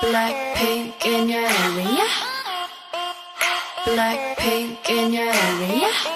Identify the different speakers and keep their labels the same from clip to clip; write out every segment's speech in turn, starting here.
Speaker 1: Blackpink in your area. Blackpink in your area.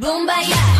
Speaker 2: Boom, bye, yeah.